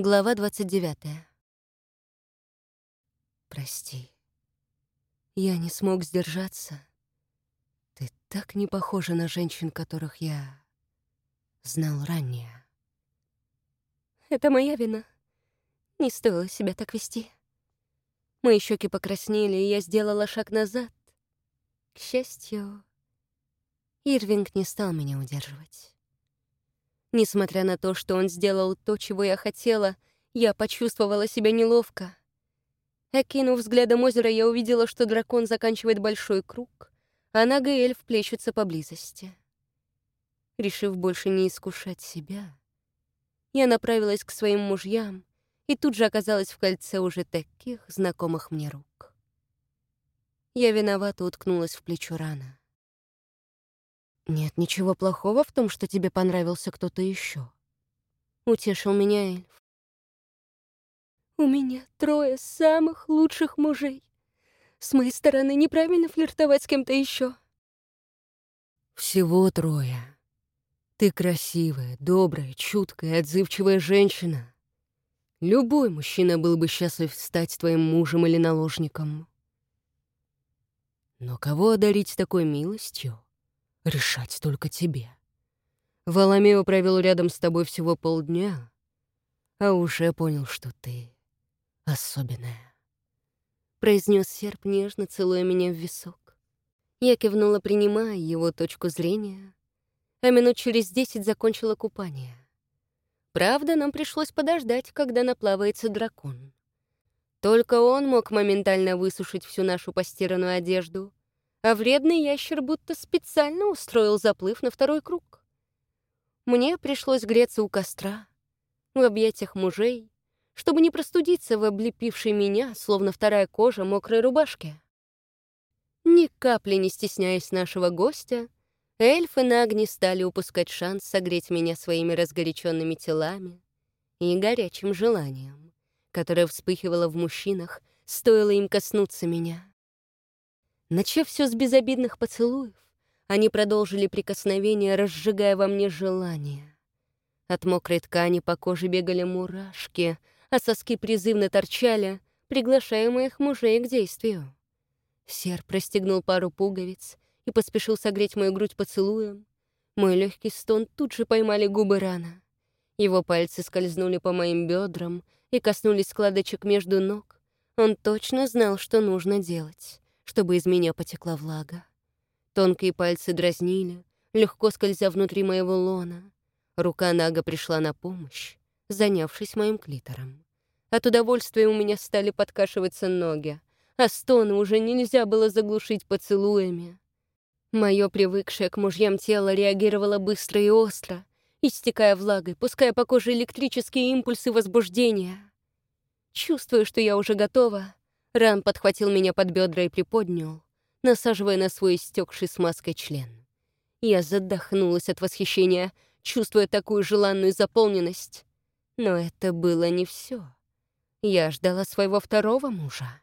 Глава 29. Прости. Я не смог сдержаться. Ты так не похожа на женщин, которых я знал ранее. Это моя вина. Не стоило себя так вести. Мои щеки покраснели, и я сделала шаг назад. К счастью, Ирвинг не стал меня удерживать. Несмотря на то, что он сделал то, чего я хотела, я почувствовала себя неловко. Окинув взглядом озера, я увидела, что дракон заканчивает большой круг, а нога эльф плещется поблизости. Решив больше не искушать себя, я направилась к своим мужьям и тут же оказалась в кольце уже таких знакомых мне рук. Я виновато уткнулась в плечо рана. «Нет ничего плохого в том, что тебе понравился кто-то еще. Утешил меня эльф. «У меня трое самых лучших мужей. С моей стороны неправильно флиртовать с кем-то еще. «Всего трое. Ты красивая, добрая, чуткая, отзывчивая женщина. Любой мужчина был бы счастлив стать твоим мужем или наложником. Но кого одарить такой милостью?» Решать только тебе. Воломео провел рядом с тобой всего полдня, а уже понял, что ты особенная. Произнес серп, нежно целуя меня в висок. Я кивнула, принимая его точку зрения, а минут через десять закончила купание. Правда, нам пришлось подождать, когда наплавается дракон. Только он мог моментально высушить всю нашу постиранную одежду, а вредный ящер будто специально устроил заплыв на второй круг. Мне пришлось греться у костра, в объятиях мужей, чтобы не простудиться в облепившей меня, словно вторая кожа, мокрой рубашке. Ни капли не стесняясь нашего гостя, эльфы на огне стали упускать шанс согреть меня своими разгоряченными телами и горячим желанием, которое вспыхивало в мужчинах, стоило им коснуться меня. Начав все с безобидных поцелуев, они продолжили прикосновение, разжигая во мне желание. От мокрой ткани по коже бегали мурашки, а соски призывно торчали, приглашая моих мужей к действию. Сер простегнул пару пуговиц и поспешил согреть мою грудь поцелуем. Мой легкий стон тут же поймали губы рана. Его пальцы скользнули по моим бедрам и коснулись складочек между ног. Он точно знал, что нужно делать чтобы из меня потекла влага. Тонкие пальцы дразнили, легко скользя внутри моего лона. Рука Нага пришла на помощь, занявшись моим клитором. От удовольствия у меня стали подкашиваться ноги, а стоны уже нельзя было заглушить поцелуями. Мое привыкшее к мужьям тело реагировало быстро и остро, истекая влагой, пуская по коже электрические импульсы возбуждения. Чувствуя, что я уже готова, Ран подхватил меня под бедра и приподнял, насаживая на свой истекший смазкой член. Я задохнулась от восхищения, чувствуя такую желанную заполненность. Но это было не все. Я ждала своего второго мужа.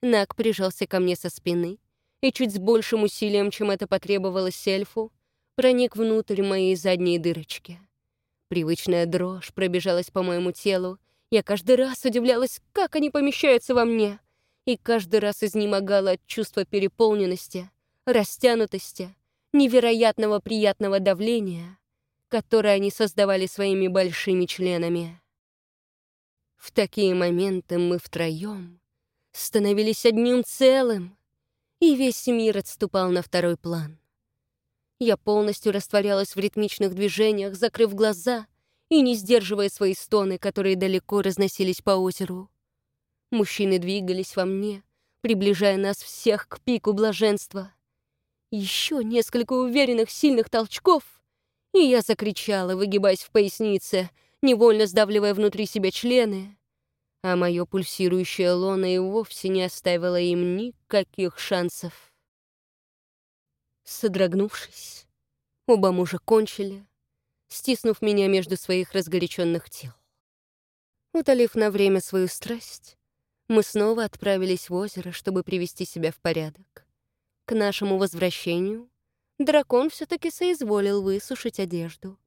Нак прижался ко мне со спины и чуть с большим усилием, чем это потребовалось эльфу, проник внутрь моей задней дырочки. Привычная дрожь пробежалась по моему телу, я каждый раз удивлялась, как они помещаются во мне, и каждый раз изнемогала от чувства переполненности, растянутости, невероятного приятного давления, которое они создавали своими большими членами. В такие моменты мы втроем становились одним целым, и весь мир отступал на второй план. Я полностью растворялась в ритмичных движениях, закрыв глаза и не сдерживая свои стоны, которые далеко разносились по озеру. Мужчины двигались во мне, приближая нас всех к пику блаженства. Еще несколько уверенных сильных толчков, и я закричала, выгибаясь в пояснице, невольно сдавливая внутри себя члены, а мое пульсирующее лоно и вовсе не оставило им никаких шансов. Содрогнувшись, оба мужа кончили, стиснув меня между своих разгоряченных тел. Утолив на время свою страсть, мы снова отправились в озеро, чтобы привести себя в порядок. К нашему возвращению дракон все таки соизволил высушить одежду.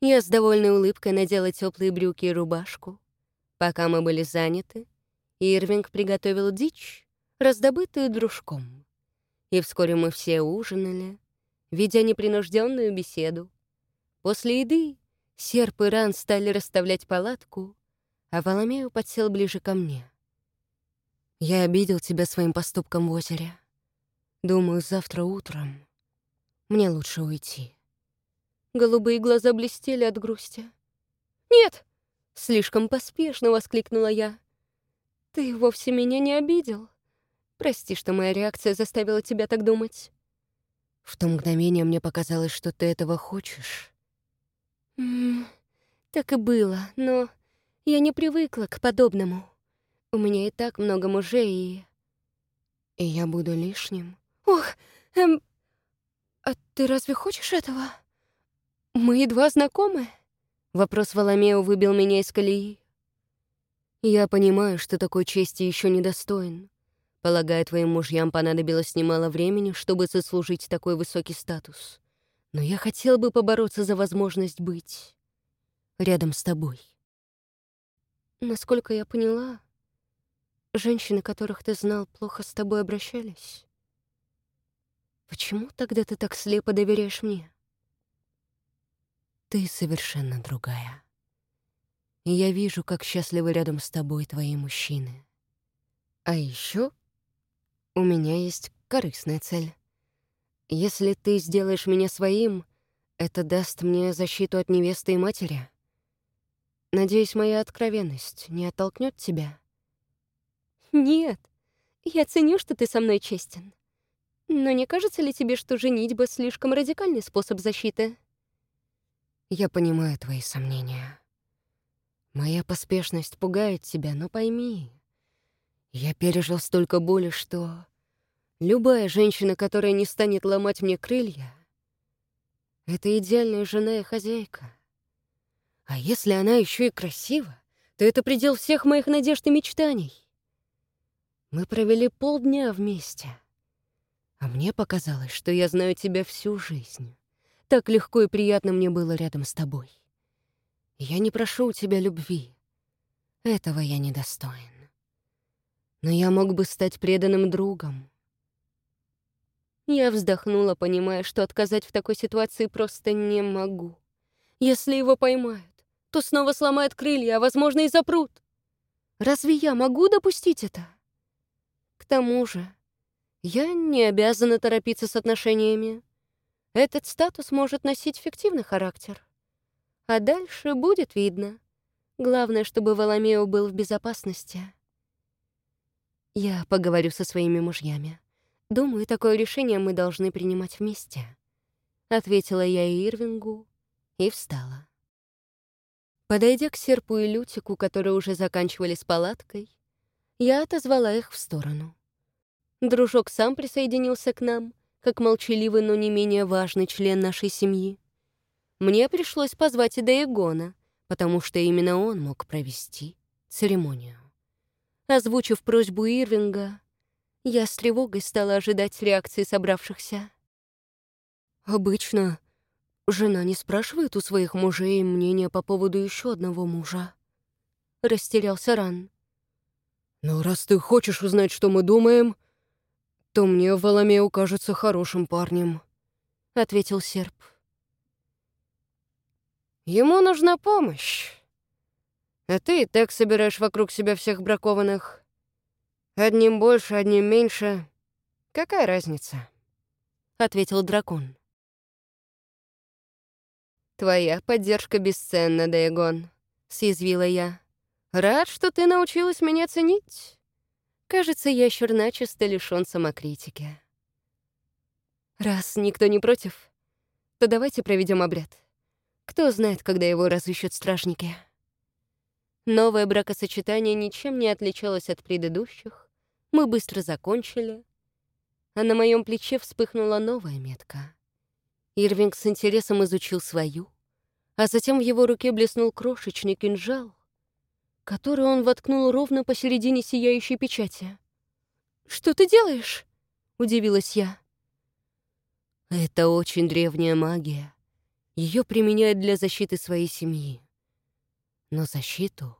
Я с довольной улыбкой надела теплые брюки и рубашку. Пока мы были заняты, Ирвинг приготовил дичь, раздобытую дружком. И вскоре мы все ужинали, ведя непринужденную беседу. После еды серп и ран стали расставлять палатку, а Воломею подсел ближе ко мне. «Я обидел тебя своим поступком в озере. Думаю, завтра утром мне лучше уйти». Голубые глаза блестели от грусти. «Нет!» — слишком поспешно воскликнула я. «Ты вовсе меня не обидел. Прости, что моя реакция заставила тебя так думать». В то мгновение мне показалось, что ты этого хочешь. -м, так и было, но я не привыкла к подобному. У меня и так много мужей, и... И я буду лишним? Ох, эм... А ты разве хочешь этого? Мы едва знакомы? Вопрос Воломео выбил меня из колеи. Я понимаю, что такой чести еще недостоин. Полагаю, твоим мужьям понадобилось немало времени, чтобы заслужить такой высокий статус. Но я хотел бы побороться за возможность быть рядом с тобой. Насколько я поняла, женщины, которых ты знал, плохо с тобой обращались. Почему тогда ты так слепо доверяешь мне? Ты совершенно другая. И я вижу, как счастливы рядом с тобой твои мужчины. А еще у меня есть корыстная цель. Если ты сделаешь меня своим, это даст мне защиту от невесты и матери. Надеюсь, моя откровенность не оттолкнет тебя? Нет, я ценю, что ты со мной честен. Но не кажется ли тебе, что женитьба — слишком радикальный способ защиты? Я понимаю твои сомнения. Моя поспешность пугает тебя, но пойми, я пережил столько боли, что любая женщина, которая не станет ломать мне крылья, это идеальная жена и хозяйка. А если она еще и красива, то это предел всех моих надежд и мечтаний. Мы провели полдня вместе. А мне показалось, что я знаю тебя всю жизнь. Так легко и приятно мне было рядом с тобой. Я не прошу у тебя любви. Этого я не достоин. Но я мог бы стать преданным другом. Я вздохнула, понимая, что отказать в такой ситуации просто не могу. Если его поймают, то снова сломают крылья, а, возможно, и запрут. Разве я могу допустить это? К тому же, я не обязана торопиться с отношениями. Этот статус может носить фиктивный характер. А дальше будет видно. Главное, чтобы Воломео был в безопасности. Я поговорю со своими мужьями. Думаю, такое решение мы должны принимать вместе. Ответила я Ирвингу и встала. Подойдя к серпу и лютику, которые уже заканчивали с палаткой, я отозвала их в сторону. Дружок сам присоединился к нам, как молчаливый, но не менее важный член нашей семьи. Мне пришлось позвать и Даегона, потому что именно он мог провести церемонию. Озвучив просьбу Ирвинга, я с тревогой стала ожидать реакции собравшихся. Обычно Жена не спрашивает у своих мужей мнения по поводу еще одного мужа. Растерялся Ран. Но раз ты хочешь узнать, что мы думаем, то мне Воломео кажется хорошим парнем, — ответил серп. Ему нужна помощь. А ты и так собираешь вокруг себя всех бракованных. Одним больше, одним меньше. Какая разница? — ответил дракон. «Твоя поддержка бесценна, Дайгон», — съязвила я. «Рад, что ты научилась меня ценить. Кажется, ящер начисто лишён самокритики». «Раз никто не против, то давайте проведем обряд. Кто знает, когда его разыщут стражники». Новое бракосочетание ничем не отличалось от предыдущих. Мы быстро закончили, а на моем плече вспыхнула новая метка. Ирвинг с интересом изучил свою, а затем в его руке блеснул крошечный кинжал, который он воткнул ровно посередине сияющей печати. «Что ты делаешь?» — удивилась я. «Это очень древняя магия, Ее применяют для защиты своей семьи. Но защиту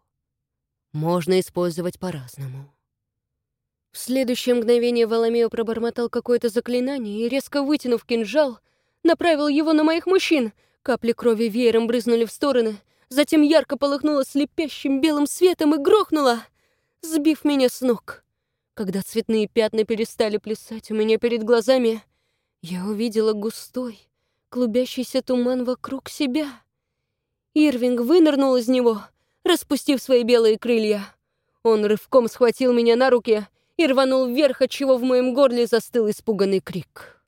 можно использовать по-разному. В следующее мгновение Воломео пробормотал какое-то заклинание и, резко вытянув кинжал, направил его на моих мужчин. Капли крови веером брызнули в стороны, затем ярко полыхнуло слепящим белым светом и грохнуло, сбив меня с ног. Когда цветные пятна перестали плясать у меня перед глазами, я увидела густой, клубящийся туман вокруг себя. Ирвинг вынырнул из него, распустив свои белые крылья. Он рывком схватил меня на руки и рванул вверх, отчего в моем горле застыл испуганный крик.